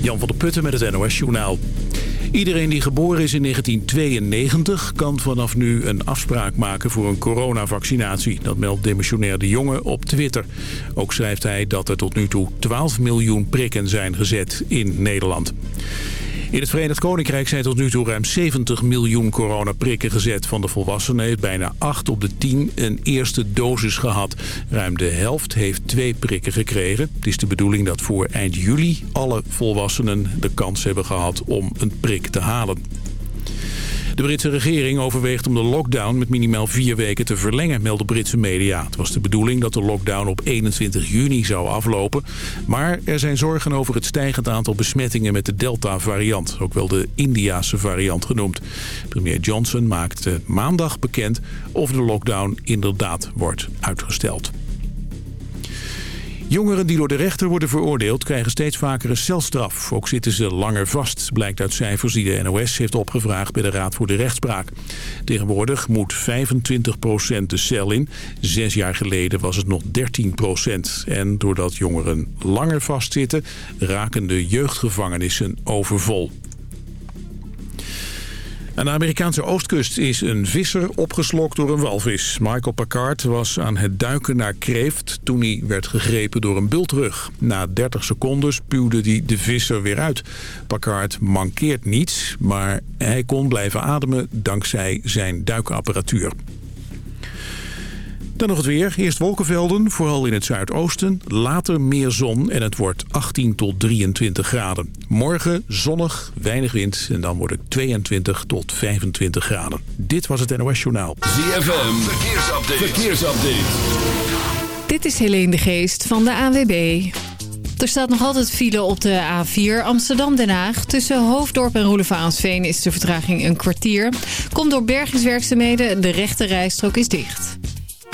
Jan van der Putten met het NOS Journaal. Iedereen die geboren is in 1992 kan vanaf nu een afspraak maken voor een coronavaccinatie. Dat meldt demissionair De Jonge op Twitter. Ook schrijft hij dat er tot nu toe 12 miljoen prikken zijn gezet in Nederland. In het Verenigd Koninkrijk zijn tot nu toe ruim 70 miljoen coronaprikken gezet. Van de volwassenen heeft bijna 8 op de 10 een eerste dosis gehad. Ruim de helft heeft twee prikken gekregen. Het is de bedoeling dat voor eind juli alle volwassenen de kans hebben gehad om een prik te halen. De Britse regering overweegt om de lockdown met minimaal vier weken te verlengen, melden Britse media. Het was de bedoeling dat de lockdown op 21 juni zou aflopen. Maar er zijn zorgen over het stijgend aantal besmettingen met de Delta-variant. Ook wel de Indiase variant genoemd. Premier Johnson maakte maandag bekend of de lockdown inderdaad wordt uitgesteld. Jongeren die door de rechter worden veroordeeld krijgen steeds vaker een celstraf. Ook zitten ze langer vast, blijkt uit cijfers die de NOS heeft opgevraagd bij de Raad voor de Rechtspraak. Tegenwoordig moet 25% de cel in. Zes jaar geleden was het nog 13% En doordat jongeren langer vastzitten, raken de jeugdgevangenissen overvol. Aan de Amerikaanse oostkust is een visser opgeslokt door een walvis. Michael Packard was aan het duiken naar kreeft toen hij werd gegrepen door een bultrug. Na 30 seconden spuwde hij de visser weer uit. Packard mankeert niets, maar hij kon blijven ademen dankzij zijn duikapparatuur. Dan nog het weer. Eerst wolkenvelden, vooral in het zuidoosten. Later meer zon en het wordt 18 tot 23 graden. Morgen zonnig, weinig wind en dan wordt het 22 tot 25 graden. Dit was het NOS Journaal. ZFM, verkeersupdate. verkeersupdate. Dit is Helene de Geest van de ANWB. Er staat nog altijd file op de A4 Amsterdam-Den Haag. Tussen Hoofddorp en Roelevaansveen is de vertraging een kwartier. Komt door bergingswerkzaamheden, de rechte rijstrook is dicht.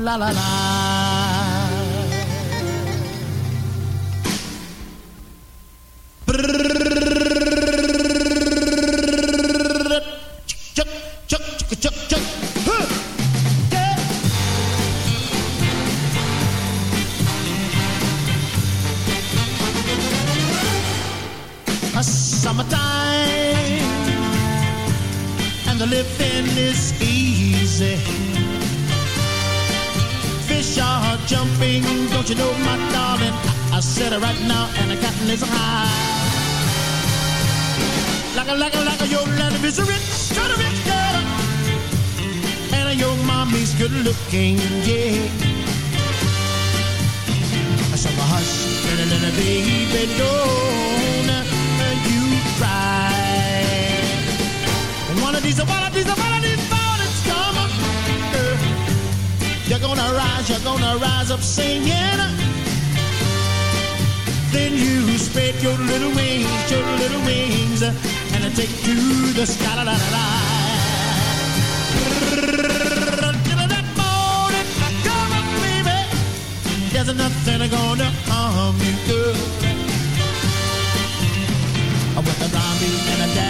La la la A summertime and the living is easy. Fish are jumping, don't you know, my darling? I, said it right now, and the cotton is high. Like a, like a, like a, your land is a rich, kind of rich girl. And your mommy's good looking, yeah. I well, hush, little, little baby, don't Of these, one of these mornings come, girl. You're gonna rise, you're gonna rise up singing. Then you spread your little wings, your little wings, and take to the sky. La, la, la, la. Till that morning, come on, baby. There's nothing gonna harm you, girl. With a zombie and a daddy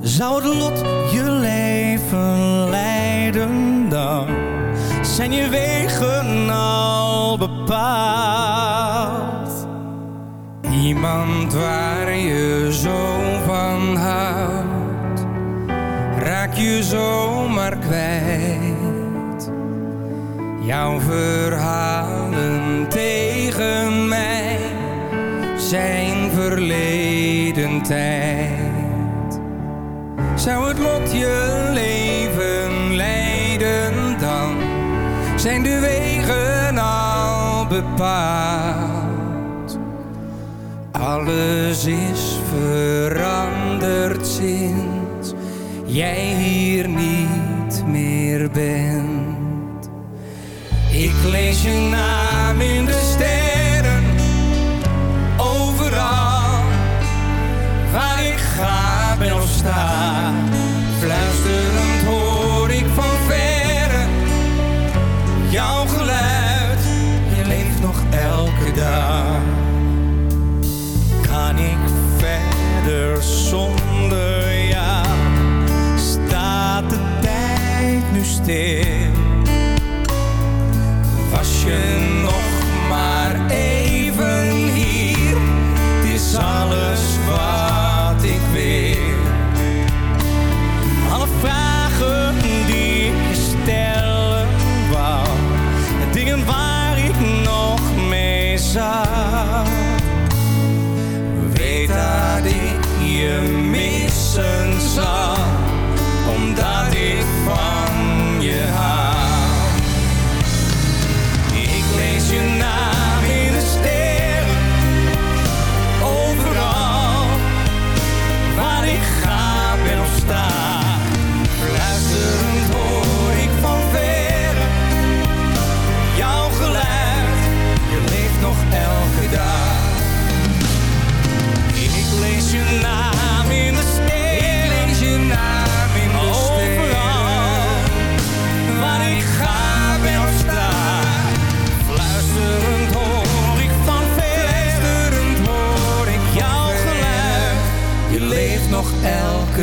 Zou het lot je leven leiden dan? Zijn je wegen al bepaald? Iemand waar je zo van houdt, raak je zomaar kwijt. Jouw verhalen tegen mij zijn verleden tijd. Zou het lot je leven leiden dan? Zijn de wegen al bepaald? Alles is veranderd sinds Jij hier niet meer bent. Ik lees je naam in de sterren staat.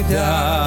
gedaan.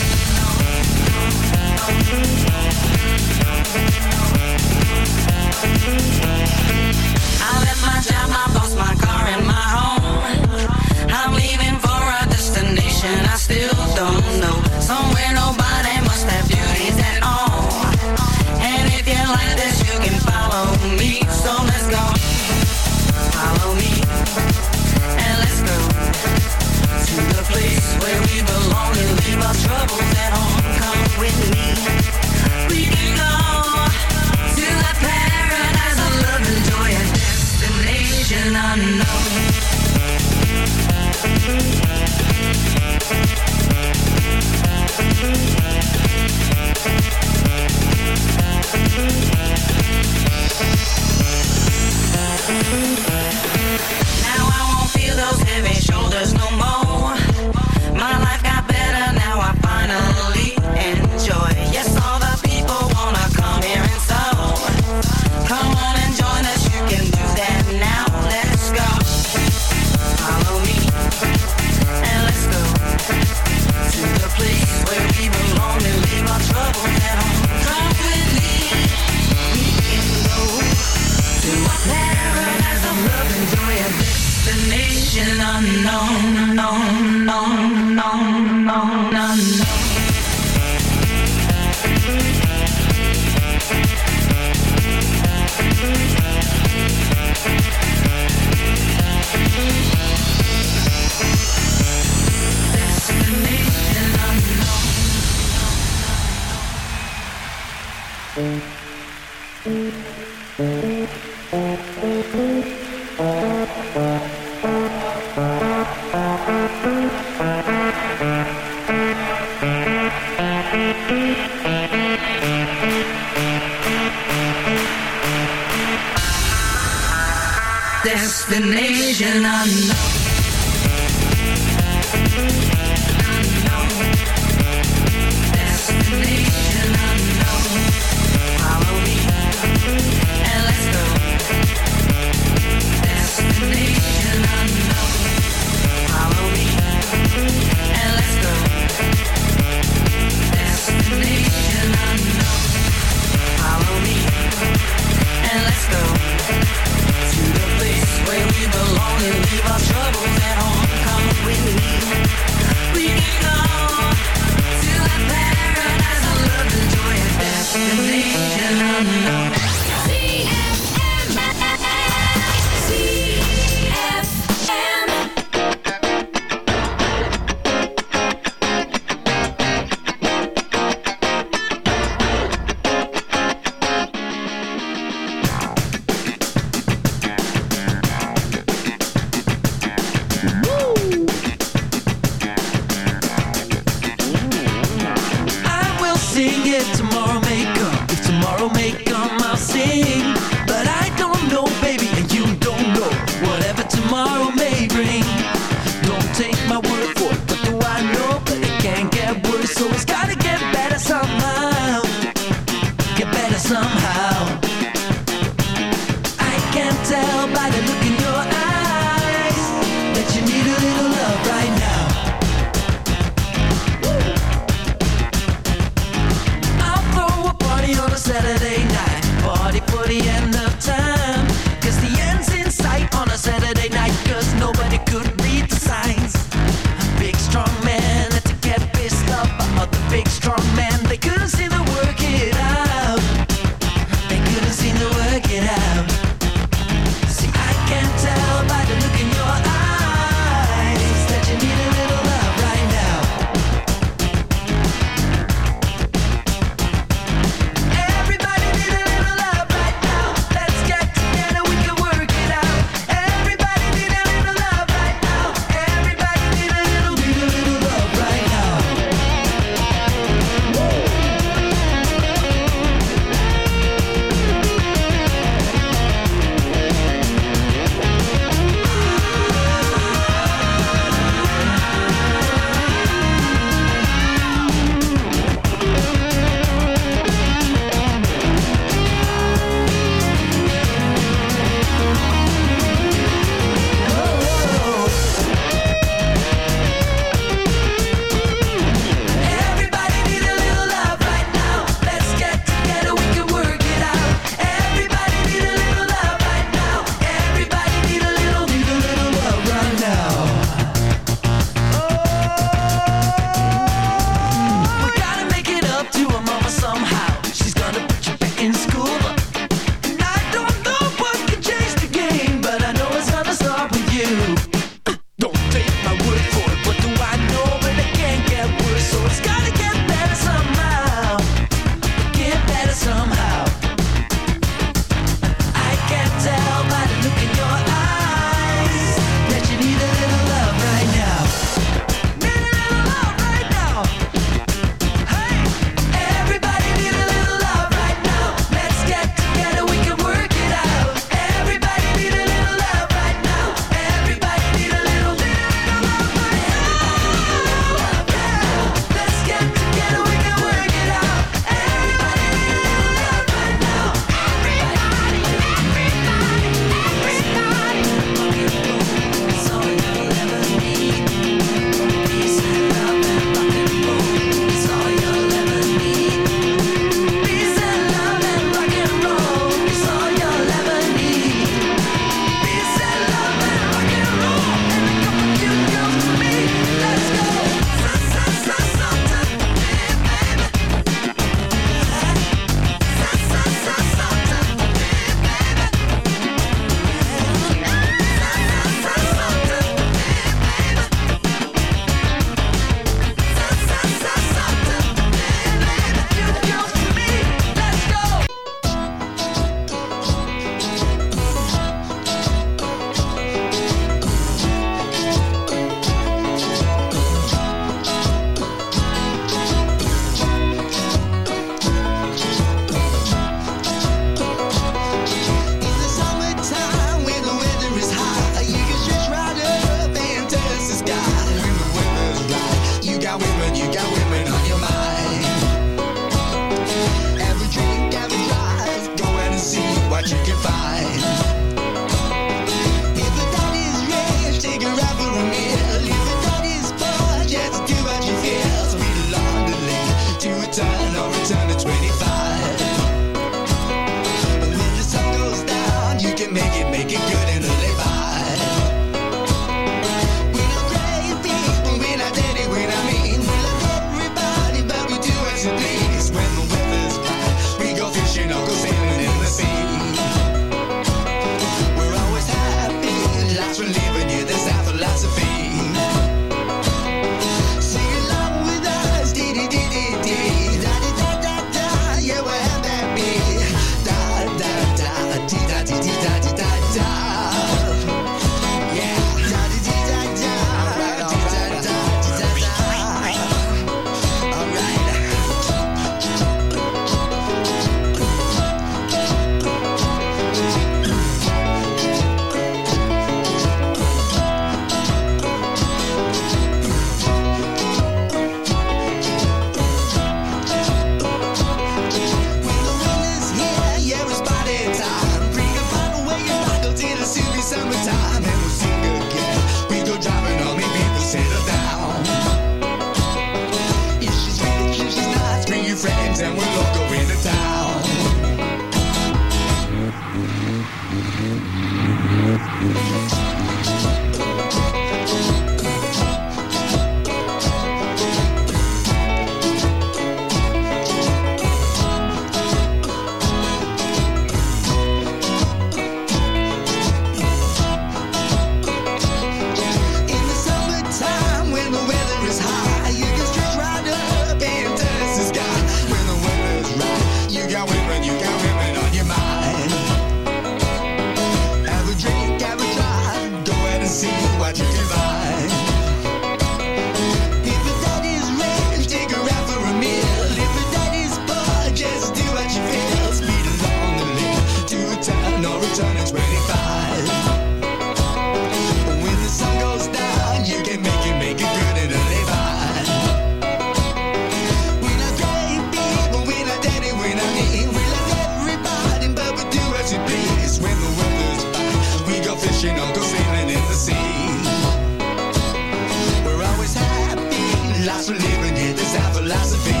Philosophy.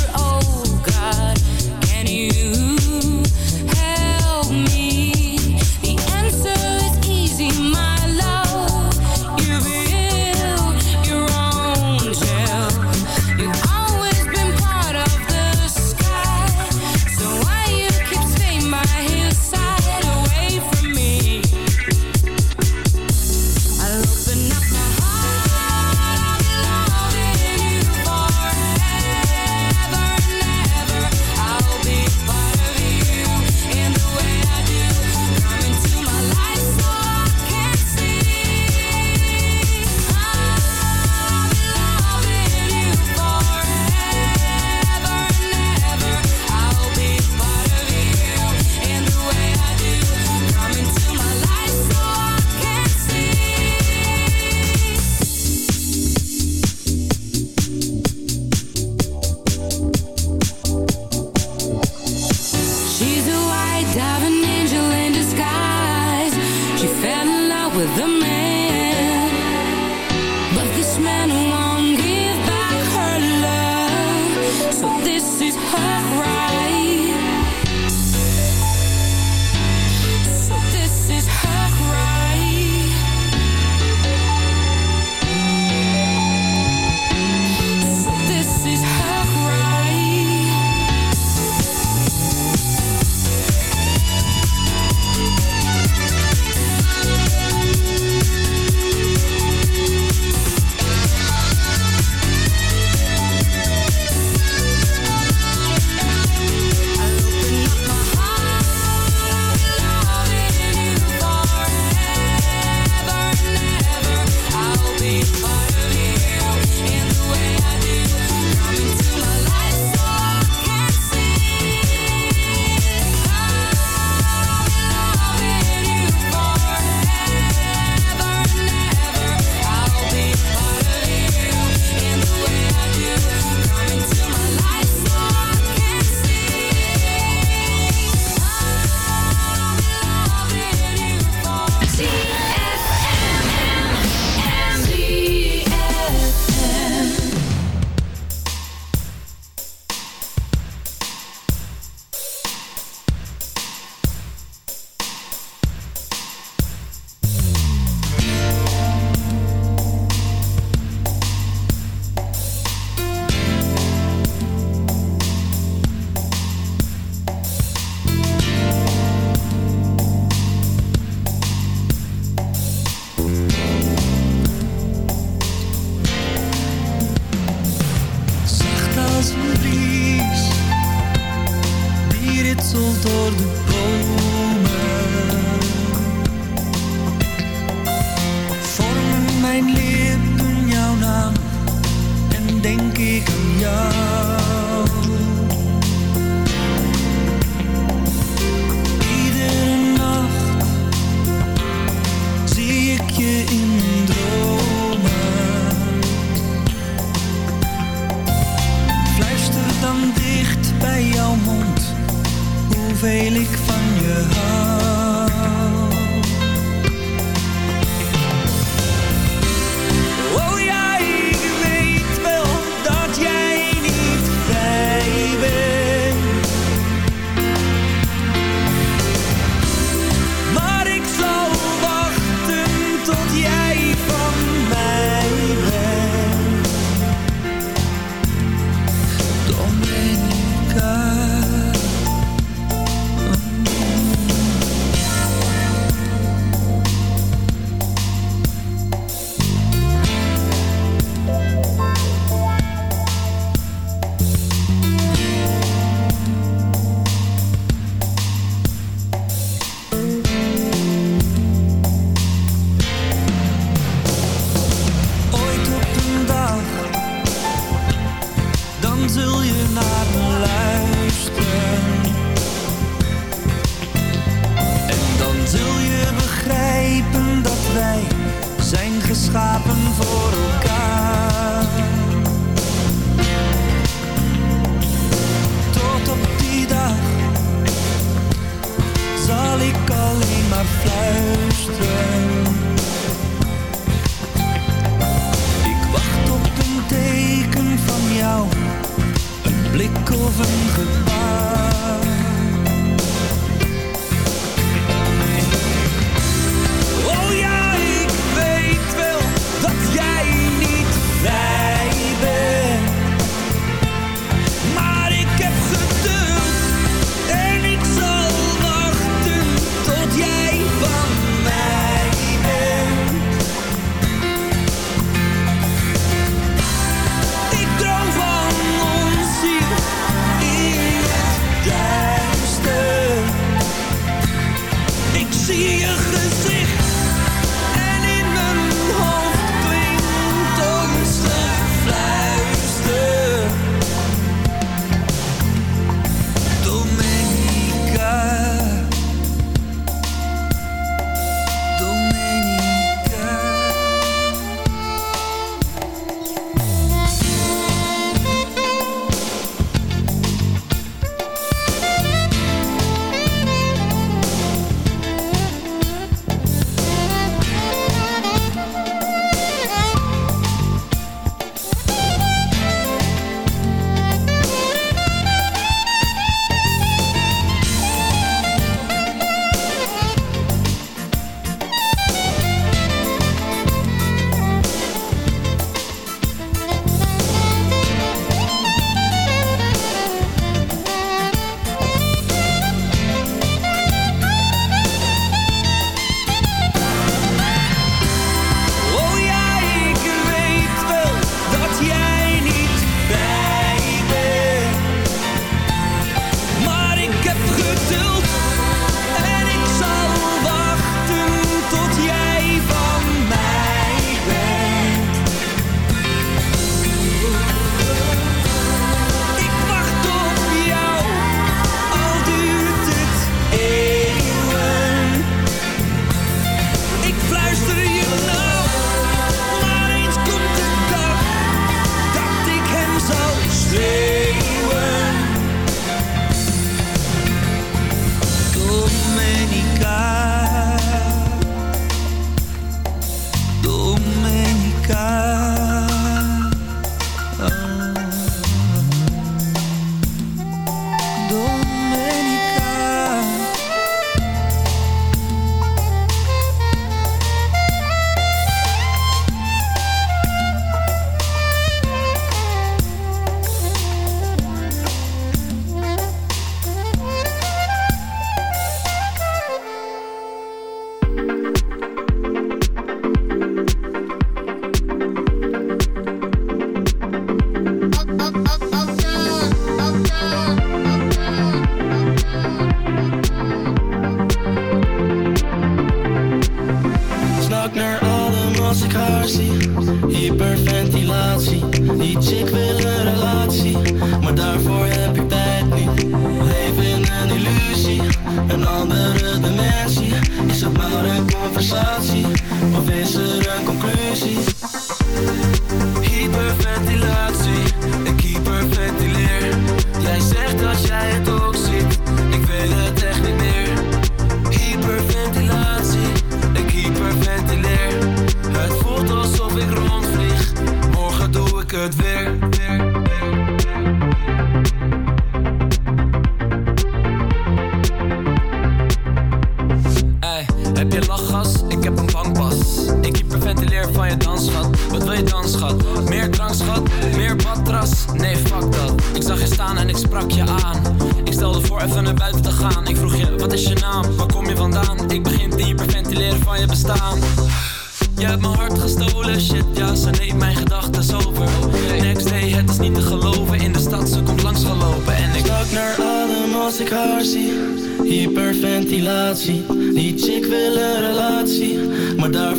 you're all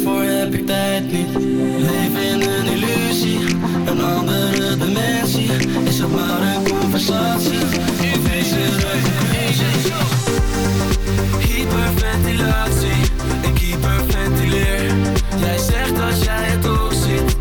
daarvoor heb ik tijd niet. Leven in een illusie, een andere dimensie. Is het maar een conversatie. In een reuze Hyperventilatie, ik hyperventileer. Jij zegt dat jij het ook ziet.